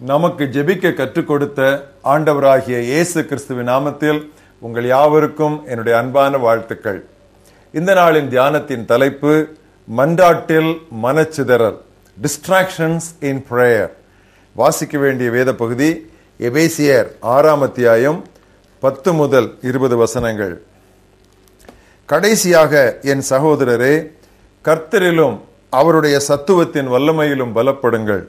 நமக்கு ஜெபிக்க கற்றுக் கொடுத்த ஆண்டவராகிய இயேசு கிறிஸ்துவின் நாமத்தில் உங்கள் யாவருக்கும் என்னுடைய அன்பான வாழ்த்துக்கள். இந்த நாளின் தியானத்தின் தலைப்பு மன்றாட்டில் மனச்சிதறல் டிஸ்ட்ராக்ஷன்ஸ் இன் ப்ரேயர் வாசிக்க வேண்டிய வேத பகுதி எபேசியர் ஆறாம் அத்தியாயம் பத்து முதல் இருபது வசனங்கள். கடைசியாக என் சகோதரரே கர்த்தரிலும் அவருடைய சத்துவத்தின் வல்லமையிலும் பலப்படுங்கள்.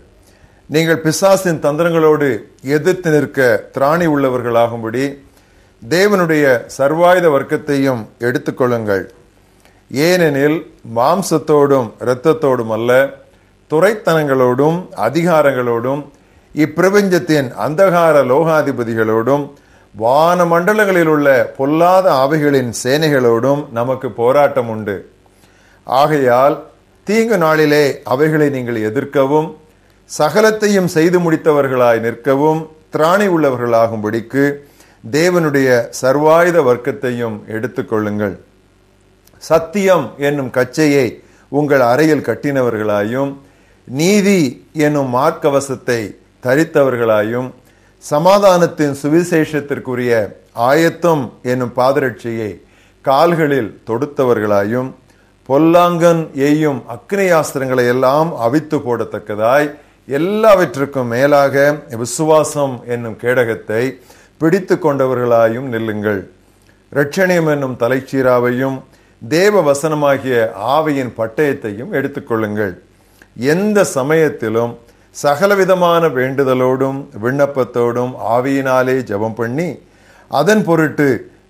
நீங்கள் பிசாசின் தந்திரங்களோடு எதிர்த்து நிற்க திராணி உள்ளவர்களாகும்படி தேவனுடைய சர்வாயுத வர்க்கத்தையும் எடுத்துக்கொள்ளுங்கள். ஏனெனில் மாம்சத்தோடும் இரத்தத்தோடும் அல்ல துறைத்தனங்களோடும் அதிகாரங்களோடும் இப்பிரபஞ்சத்தின் அந்தகார லோகாதிபதிகளோடும் வான மண்டலங்களில் உள்ள பொல்லாத ஆவைகளின் சேனைகளோடும் நமக்கு போராட்டம் உண்டு ஆகையால் தீங்கு நாளிலே அவைகளை நீங்கள் எதிர்க்கவும் சகலத்தையும் செய்து முடித்தவர்களாய் நிற்கவும் திராணி உள்ளவர்களாகும்படிக்கு தேவனுடைய சர்வாயுத வர்க்கத்தையும் எடுத்துக்கொள்ளுங்கள் சத்தியம் என்னும் கச்சையை உங்கள் அறையில் கட்டினவர்களாயும் நீதி என்னும் மார்க்கவசத்தை தரித்தவர்களாயும் சமாதானத்தின் சுவிசேஷத்திற்குரிய ஆயத்தம் என்னும் பாதரட்சியை கால்களில் தொடுத்தவர்களாயும் பொல்லாங்கன் எய்யும் அக்னியாஸ்திரங்களை எல்லாம் அவித்து போடத்தக்கதாய் எல்லாவற்றுக்கும் மேலாக விசுவாசம் என்னும் கேடகத்தை பிடித்து கொண்டவர்களாயும் நில்லுங்கள். ரட்சணியம் என்னும் தலைச்சீராவையும் தேவ வசனமாகிய ஆவையின் பட்டயத்தையும் எடுத்துக்கொள்ளுங்கள். எந்த சமயத்திலும் சகலவிதமான வேண்டுதலோடும் விண்ணப்பத்தோடும் ஆவியினாலே ஜெபம் பண்ணி அதன் பொருட்டு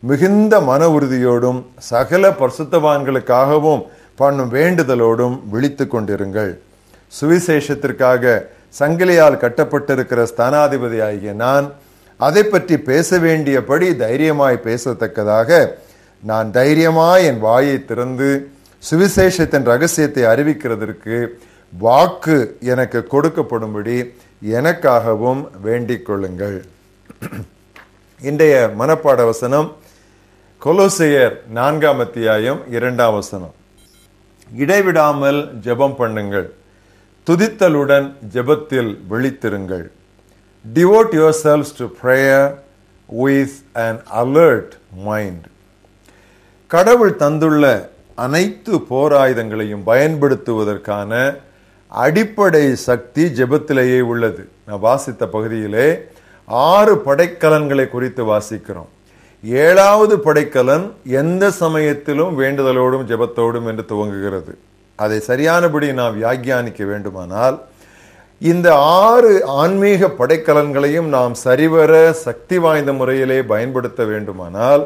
மிகுந்த மன உறுதியோடும் சகல பரிசுத்தவான்களுக்காகவும் பண்ணும் வேண்டுதலோடும் விழித்து கொண்டிருங்கள். சுவிசேஷத்திற்காக சங்கிலியால் கட்டப்பட்டிருக்கிற ஸ்தானாதிபதி ஆகிய நான் அதை பற்றி பேச வேண்டியபடி தைரியமாய் பேசத்தக்கதாக நான் தைரியமாய் என் வாயை திறந்து சுவிசேஷத்தின் ரகசியத்தை அறிவிக்கிறதற்கு வாக்கு எனக்கு கொடுக்கப்படும்படி எனக்காகவும் வேண்டிக் கொள்ளுங்கள். இன்றைய மனப்பாட வசனம் கொலோசையர் நான்காம் அத்தியாயம் இரண்டாம் வசனம். இடைவிடாமல் ஜெபம் பண்ணுங்கள். துதித்தலுடன் ஜெபத்தில் விழித்திருங்கள். Devote your selves to prayer with an alert mind கடவுள் தந்துள்ள அனைத்து போராயுதங்களையும் பயன்படுத்துவதற்கான அடிப்படை சக்தி ஜெபத்திலேயே உள்ளது. நான் வாசித்த பகுதியிலே ஆறு படைக்கலன்களை குறித்து வாசிக்கிறோம். ஏழாவது படைக்கலன் எந்த சமயத்திலும் வேண்டுதலோடும் ஜெபத்தோடும் என்று துவங்குகிறது. அதை சரியானபடி நாம் வியாக்கியானிக்க வேண்டுமானால் இந்த ஆறு ஆன்மீக படைக்கலன்களையும் நாம் சரிவர சக்தி வாய்ந்த முறையிலே பயன்படுத்த வேண்டுமானால்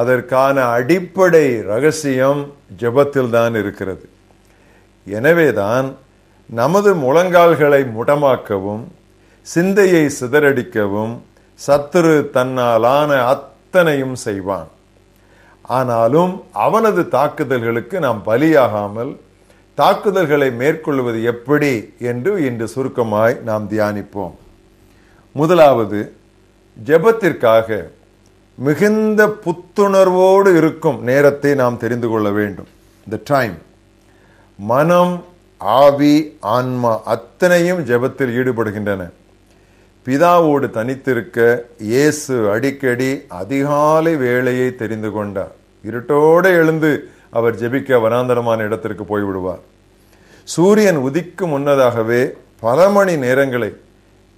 அதற்கான அடிப்படை ரகசியம் ஜெபத்தில் தான் இருக்கிறது. எனவேதான் நமது முழங்கால்களை முடமாக்கவும் சிந்தையை சிதறடிக்கவும் சத்துரு தன்னாலான அத்தனையும் செய்வான். ஆனாலும் அவனது தாக்குதல்களுக்கு நாம் பலியாகாமல் தாக்குதல்களை மேற்கொள்வது எப்படி என்று இன்று சுருக்கமாய் நாம் தியானிப்போம். முதலாவது ஜெபத்திற்காக மிகுந்த புத்துணர்வோடு இருக்கும் நேரத்தை நாம் தெரிந்து கொள்ள வேண்டும். த டைம் மனம் ஆவி ஆன்மா அத்தனையும் ஜெபத்தில் ஈடுபடுகின்றன. பிதாவோடு தனித்திருக்க இயேசு அடிக்கடி அதிகாலை வேலையை தெரிந்து கொண்டார். இருட்டோடு எழுந்து அவர் ஜெபிக்க வனாந்தரமான இடத்திற்கு போய்விடுவார். சூரியன் உதிக்கும் முன்னதாகவே பல மணி நேரங்களை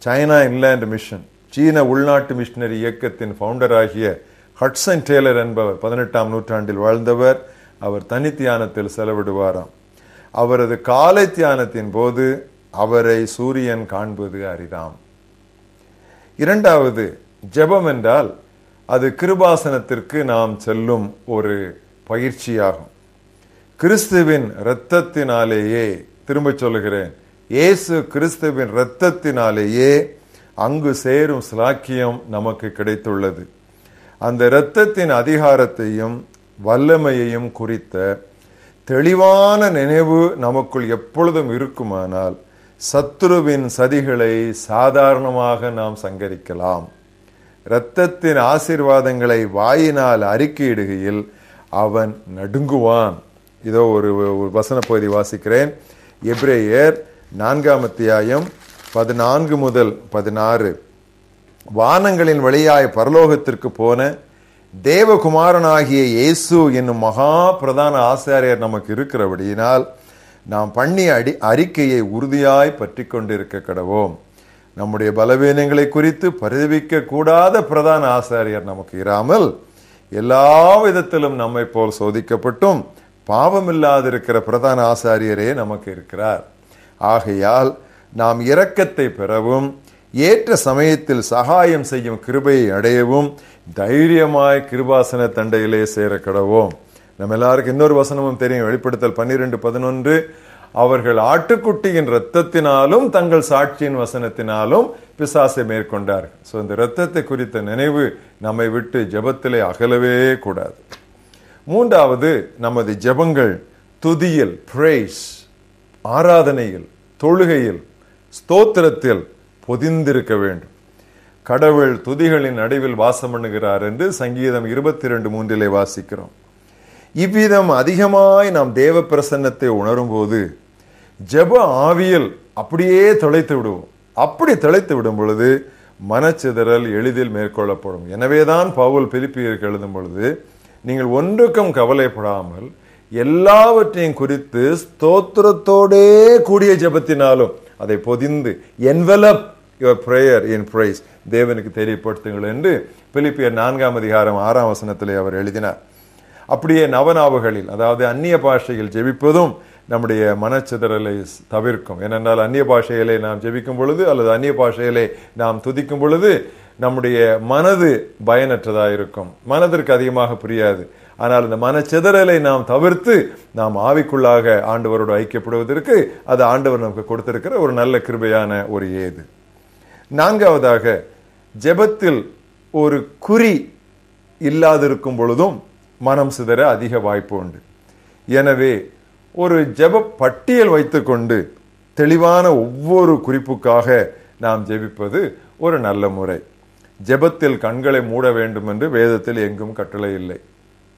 சைனா இன்லேண்ட் மிஷன் சீன உள்நாட்டு மிஷினரி இயக்கத்தின் ஃபவுண்டர் ஆகிய ஹட்சன் டேலர் என்பவர் பதினெட்டாம் நூற்றாண்டில் வாழ்ந்தவர். அவர் தனி தியானத்தில் செலவிடுவாராம். அவரது காலை தியானத்தின் போது அவரை சூரியன் காண்பது அரிதாம். இரண்டாவது ஜெபம் என்றால் அது கிருபாசனத்திற்கு நாம் செல்லும் ஒரு பயிற்சியாகும். கிறிஸ்துவின் இரத்தத்தினாலேயே திரும்ப சொல்லுகிறேன் இயேசு கிறிஸ்துவின் இரத்தத்தினாலேயே அங்கு சேரும் சிலாக்கியம் நமக்கு கிடைத்துள்ளது. அந்த இரத்தத்தின் அதிகாரத்தையும் வல்லமையையும் குறித்த தெளிவான நினைவு நமக்குள் எப்பொழுதும் இருக்குமானால் சத்துருவின் சதிகளை சாதாரணமாக நாம் சங்கரிக்கலாம். இரத்தத்தின் ஆசீர்வாதங்களை வாயினால் அறிக்கையிடுகையில் அவன் நடுங்குவான். இதோ ஒரு ஒரு வசன பகுதி வாசிக்கிறேன். எப்ரேயர் நான்காம் அத்தியாயம் பதினான்கு முதல் பதினாறு. வானங்களின் வழியாய் பரலோகத்திற்கு போன தேவகுமாரனாகிய இயேசு என்னும் மகா பிரதான ஆசாரியர் நமக்கு இருக்கிறபடியினால் நாம் பண்ணிய அடி அறிக்கையை உறுதியாய் பற்றி கொண்டிருக்க கடவோம். நம்முடைய பலவீனங்களை குறித்து பரிதவிக்க கூடாத பிரதான ஆசாரியர் நமக்கு இராமல் எல்லா விதத்திலும் நம்மை போல் சோதிக்கப்பட்டும் பாவமில்லாதிருக்கிற பிரதான ஆசாரியரே நமக்கு இருக்கிறார். ஆகையால் நாம் இரக்கத்தை பெறவும் ஏற்ற சமயத்தில் சகாயம் செய்யும் கிருபையை அடையவும் தைரியமாய் கிருபாசன தண்டையிலே சேர கடவோம் நம்ம எல்லாருக்கும் இன்னொரு வசனமும் தெரியும். வெளிப்படுத்தல் பன்னிரெண்டு பதினொன்று. அவர்கள் ஆட்டுக்குட்டியின் இரத்தத்தினாலும் தங்கள் சாட்சியின் வசனத்தினாலும் பிசாசை மேற்கொண்டார்கள். ஸோ இந்த இரத்தத்தை குறித்த நினைவு நம்மை விட்டு ஜெபத்திலே அகலவே கூடாது. மூன்றாவது நமது ஜெபங்கள் துதியில் பிரேஸ் ஆராதனையில் தொழுகையில் ஸ்தோத்திரத்தில் பொதிந்திருக்க வேண்டும். கடவுள் துதிகளின் நடுவில் வாசம் பண்ணுகிறார் என்று சங்கீதம் இருபத்தி ரெண்டு மூன்றிலே வாசிக்கிறோம். இவ்விதம் அதிகமாய் நாம் தேவ பிரசன்னத்தை உணரும் போது ஜெப அப்படியே தொலைத்து விடுவோம். அப்படி தொலைத்து விடும் பொழுது மனச்சிதறல் எளிதில் மேற்கொள்ளப்படும். எனவேதான் பவுல் பிலிப்பியருக்கு எழுதும் பொழுது நீங்கள் ஒன்றுக்கும் கவலைப்படாமல் எல்லாவற்றையும் குறித்து ஸ்தோத்திரத்தோடே கூடிய ஜெபத்தினாலும் அதை பொதிந்து envelope your prayer in praise தேவனுக்கு தெரியப்படுத்துங்கள் என்று பிலிப்பியர் நான்காம் அதிகாரம் ஆறாம் வசனத்திலே அவர் எழுதினார். அப்படியே நவநாவுகளில் அதாவது அந்நிய பாஷையில் ஜெபிப்பதும் நம்முடைய மனச்சிதறலை தவிர்க்கும். ஏனென்றால் அந்நிய பாஷையிலே நாம் ஜெபிக்கும் பொழுது அல்லது அந்நிய பாஷையிலே நாம் துதிக்கும் பொழுது நம்முடைய மனது பயனற்றதாக இருக்கும். மனதிற்கு அதிகமாக புரியாது. ஆனால் இந்த மனச்சிதறலை நாம் தவிர்த்து நாம் ஆவிக்குள்ளாக ஆண்டவரோடு ஐக்கியப்படுவதற்கு அது ஆண்டவர் நமக்கு கொடுத்திருக்கிற ஒரு நல்ல கிருபையான ஒரு ஏது. நான்காவதாக ஜெபத்தில் ஒரு குறி இல்லாதிருக்கும் பொழுதும் மனம் சிதற அதிக வாய்ப்பு உண்டு. எனவே ஒரு ஜெப பட்டியல் வைத்துக்கொண்டு தெளிவான ஒவ்வொரு குறிப்புக்காக நாம் ஜெபிப்பது ஒரு நல்ல முறை. ஜெபத்தில் கண்களை மூட வேண்டும் என்று வேதத்தில் எங்கும் கட்டளை இல்லை.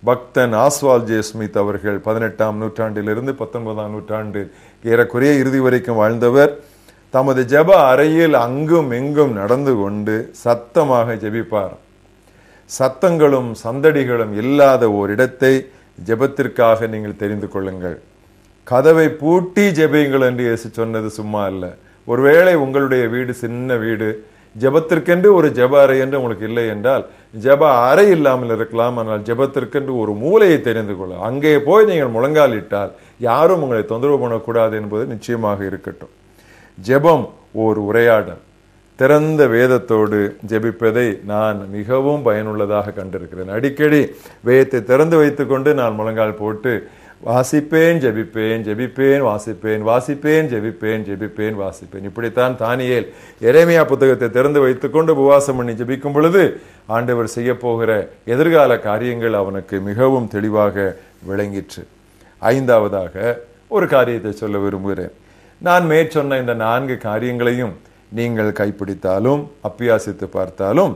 பக்தன் ஆஸ்வால் ஜெயஸ்மித் அவர்கள் பதினெட்டாம் நூற்றாண்டிலிருந்து பத்தொன்பதாம் நூற்றாண்டு ஏறக்குறைய இறுதி வரைக்கும் வாழ்ந்தவர். தமது ஜெப அறையில் அங்கும் எங்கும் நடந்து கொண்டு சத்தமாக ஜெபிப்பார். சத்தங்களும் சந்தடிகளும் இல்லாத ஓரிடத்தை ஜெபத்திற்காக நீங்கள் தெரிந்து கொள்ளுங்கள். கதவை பூட்டி ஜெபியுங்கள் என்று இயேசு சொன்னது சும்மா இல்லை ஒருவேளை உங்களுடைய வீடு சின்ன வீடு ஜெபத்திற்கென்று ஒரு ஜெப அறை என்று உங்களுக்கு இல்லை என்றால் ஜெப அறை இல்லாமல் இருக்கலாம் ஆனால் ஜெபத்திற்கென்று ஒரு மூலையை தெரிந்து கொள்ள. அங்கே போய் நீங்கள் முழங்காலிட்டால் யாரும் உங்களை தொந்தரவு பண்ணக்கூடாது என்பது நிச்சயமாக இருக்கட்டும். ஜெபம் ஓர் உரையாடல். திறந்த வேதத்தோடு ஜெபிப்பதை நான் மிகவும் பயனுள்ளதாக கண்டிருக்கிறேன். அடிக்கடி வேதத்தை திறந்து வைத்துக்கொண்டு நான் முழங்கால் போட்டு வாசிப்பேன் ஜெபிப்பேன் ஜெபிப்பேன் வாசிப்பேன் வாசிப்பேன் ஜெபிப்பேன் ஜெபிப்பேன் வாசிப்பேன். இப்படித்தான் தானியேல் எரேமியா புத்தகத்தை திறந்து வைத்துக்கொண்டு உபவாசம் பண்ணி ஜெபிக்கும் பொழுது ஆண்டவர் செய்யப்போகிற எதிர்கால காரியங்கள் அவனுக்கு மிகவும் தெளிவாக விளங்கிற்று. ஐந்தாவதாக ஒரு காரியத்தை சொல்ல விரும்புகிறேன். நான் மேற்சொன்ன இந்த நான்கு காரியங்களையும் நீங்கள் கைப்பிடித்தாலும் அப்பியாசித்து பார்த்தாலும்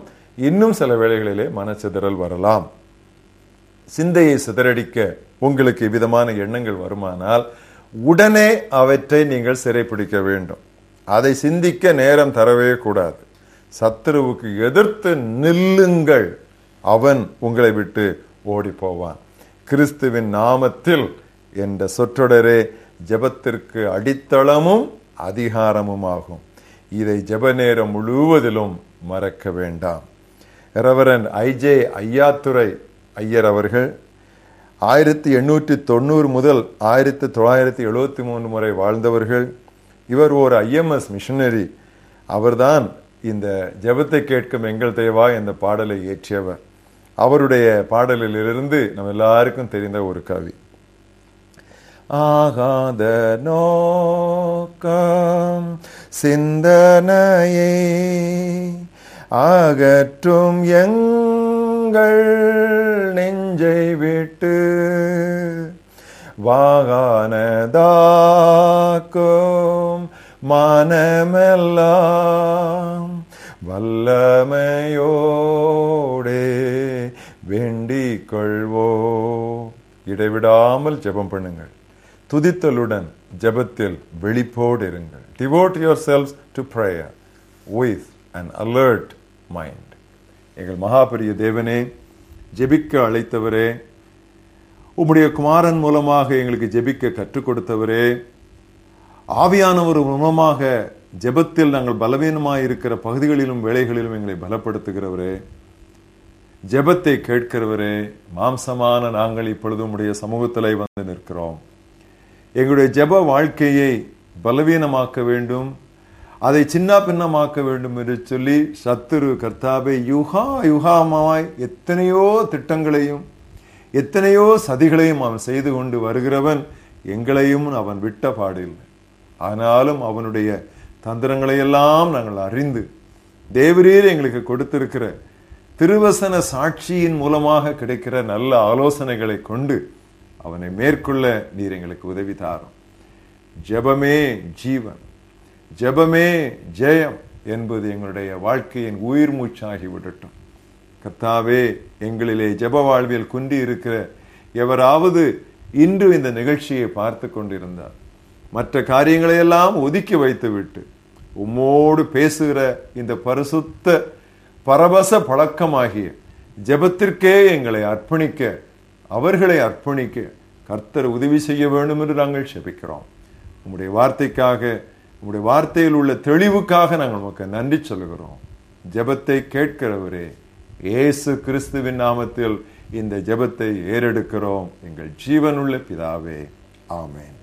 இன்னும் சில வேளைகளிலே மனச்சிதறல் வரலாம். சிந்தையை சிதறடிக்க உங்களுக்கு இவ்விதமான எண்ணங்கள் வருமானால் உடனே அவற்றை நீங்கள் சிறைப்பிடிக்க வேண்டும். அதை சிந்திக்க நேரம் தரவே கூடாது. சத்துருவுக்கு எதிர்த்து நில்லுங்கள். அவன் உங்களை விட்டு ஓடி போவான் கிறிஸ்துவின் நாமத்தில் என்ற சொற்றொடரே ஜெபத்திற்கு அடித்தளமும் அதிகாரமும் ஆகும் இதை ஜெப நேரம் முழுவதிலும் மறக்க வேண்டாம். ரெவரன் ஐஜே ஐயாத்துறை ஐயர் அவர்கள் ஆயிரத்தி எண்ணூற்றி தொண்ணூறு முதல் ஆயிரத்தி தொள்ளாயிரத்தி எழுபத்தி மூணு முறை வாழ்ந்தவர்கள் இவர் ஒரு ஐஎம்எஸ் மிஷனரி. அவர்தான் இந்த ஜெபத்தை கேட்கும் எங்கள் தேவா இந்த பாடலை இயற்றியவர். அவருடைய பாடலிலிருந்து நம்ம எல்லாருக்கும் தெரிந்த ஒரு கவி. ஆகாத நோக்கம் சிந்தனையே அகற்றும் எங்கள் நெஞ்சை விட்டு வாகானதாக்கும் மனமெல்லாம் வல்லமையோடே வேண்டிக் கொள்வோ இடைவிடாமல் ஜெபம் பண்ணுங்கள். துதித்தலுடன் ஜெபத்தில் வெளிப்போடு இருங்கள் devote your selves to prayer with and alert mind எங்கள் மகாபரிய தேவனே ஜெபிக்க அழைத்தவரே உம்முடைய குமாரன் மூலமாக எங்களுக்கு ஜெபிக்க கற்றுக் கொடுத்தவரே ஆவியானவர் மூலமாக ஜெபத்தில் நாங்கள் பலவீனமாக இருக்கிற பகுதிகளிலும் வேலைகளிலும் எங்களை பலப்படுத்துகிறவரே ஜெபத்தை கேட்கிறவரே மாம்சமான நாங்கள் இப்பொழுது உடைய சமூகத்தில் வந்து நிற்கிறோம். எங்களுடைய ஜெப வாழ்க்கையை பலவீனமாக்க வேண்டும். அதை சின்ன பின்னமாக்க வேண்டும் என்று சொல்லி சத்துரு கர்த்தாவை யுகா யுகாமாய் எத்தனையோ திட்டங்களையும் எத்தனையோ சதிகளையும் அவன் செய்து கொண்டு வருகிறவன் எங்களையும் அவன் விட்ட பாடில்லை. ஆனாலும் அவனுடைய தந்திரங்களையெல்லாம் நாங்கள் அறிந்து தேவரீர் எங்களுக்கு கொடுத்திருக்கிற திருவசன சாட்சியின் மூலமாக கிடைக்கிற நல்ல ஆலோசனைகளை கொண்டு அவனை மேற்கொள்ள நீர் எங்களுக்கு உதவி தாரும். ஜெபமே ஜீவன் ஜெபமே ஜெயம் என்பது எங்களுடைய வாழ்க்கையின் உயிர் மூச்சாகி விடட்டும். கத்தாவே எங்களிலே ஜெப வாழ்வில் குன்றி இருக்கிற எவராவது இன்று இந்த நிகழ்ச்சியை பார்த்து கொண்டிருந்தார். மற்ற காரியங்களையெல்லாம் ஒதுக்கி வைத்துவிட்டு உம்மோடு பேசுகிற இந்த பரிசுத்த பரவச பழக்கமாகிய ஜெபத்திற்கே எங்களை அர்ப்பணிக்க அவர்களை அர்ப்பணிக்க கர்த்தர் உதவி செய்ய வேண்டும் என்று நாங்கள் செபிக்கிறோம். உங்களுடைய வார்த்தைக்காக உங்களுடைய வார்த்தையில் உள்ள தெளிவுக்காக நாங்கள் உமக்கு நன்றி சொல்கிறோம் ஜெபத்தை கேட்கிறவரே இயேசு கிறிஸ்துவின் நாமத்தில் இந்த ஜெபத்தை ஏறெடுக்கிறோம். எங்கள் ஜீவனுள்ள பிதாவே ஆமேன்.